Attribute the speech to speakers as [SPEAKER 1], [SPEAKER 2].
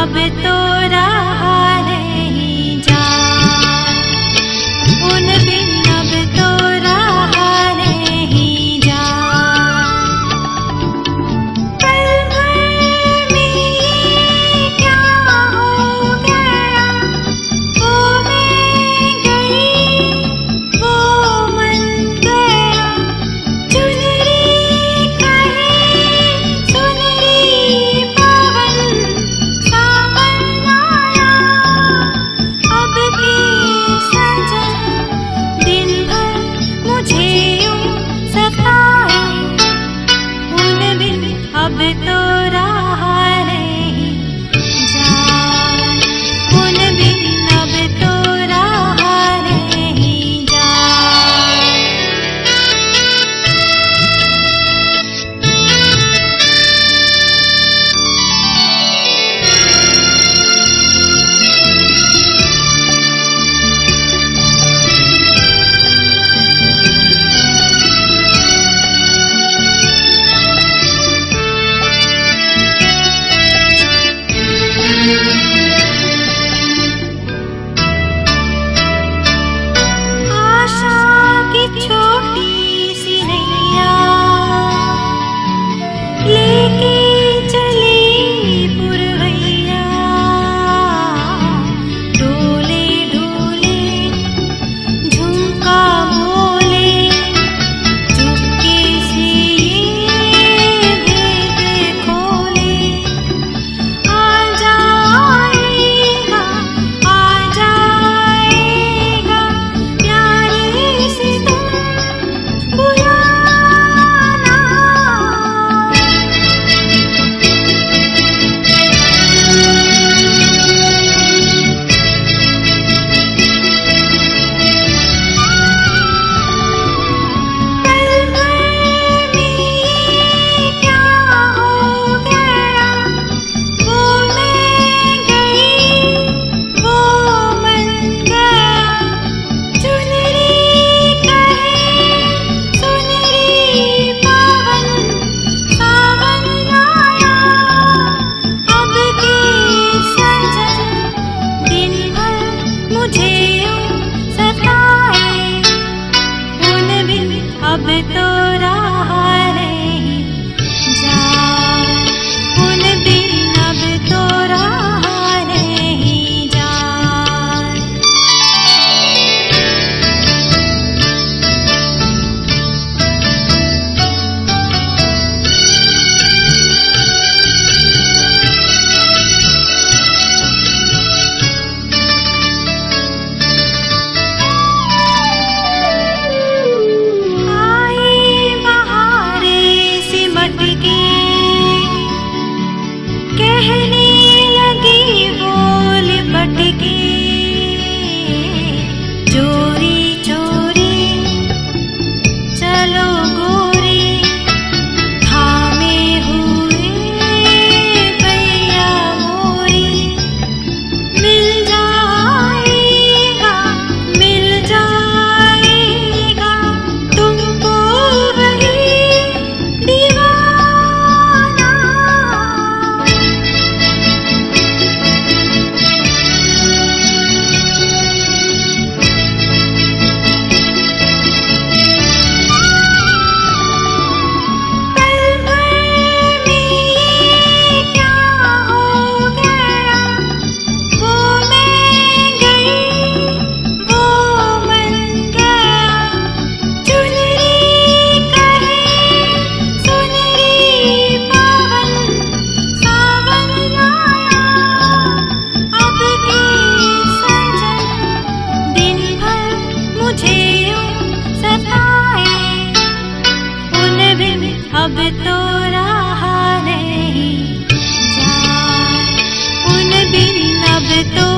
[SPEAKER 1] i bet to